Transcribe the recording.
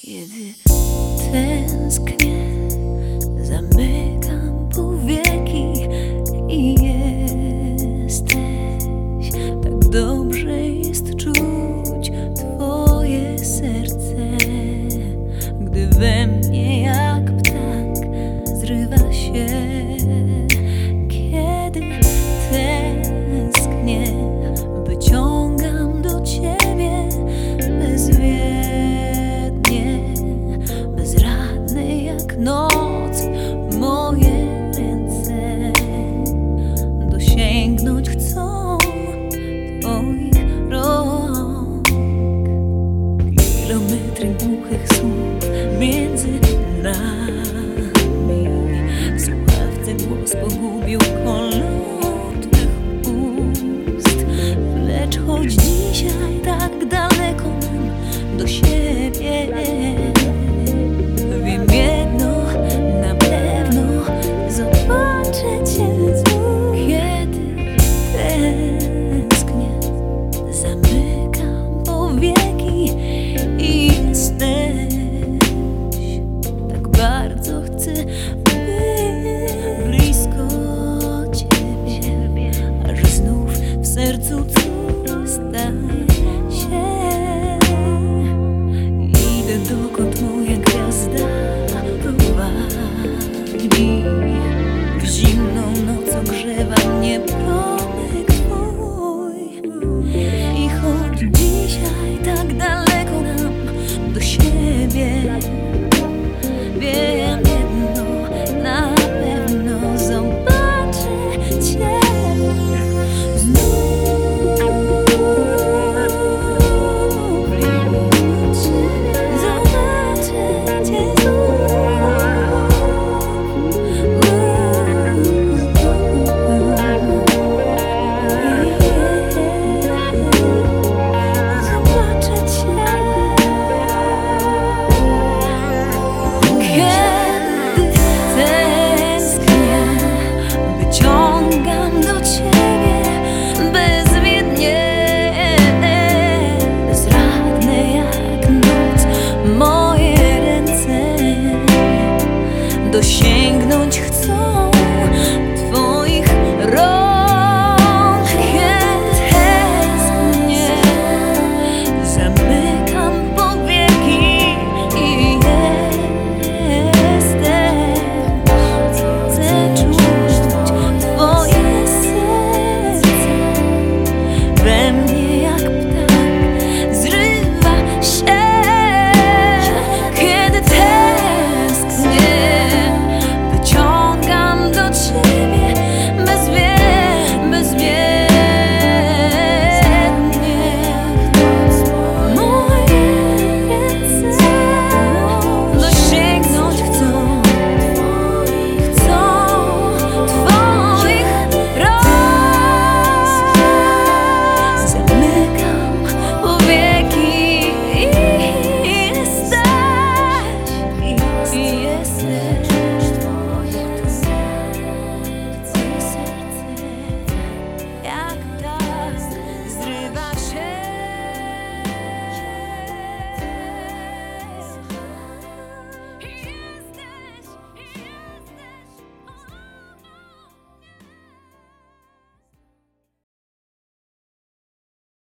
Kiedy tęsknię za mym kilometry głuchych słów między nami. W słuchawce głos pogubił kolornych ust, lecz choć dzisiaj tak daleko nam do siebie. Wiem jedno, na pewno zobaczę cię.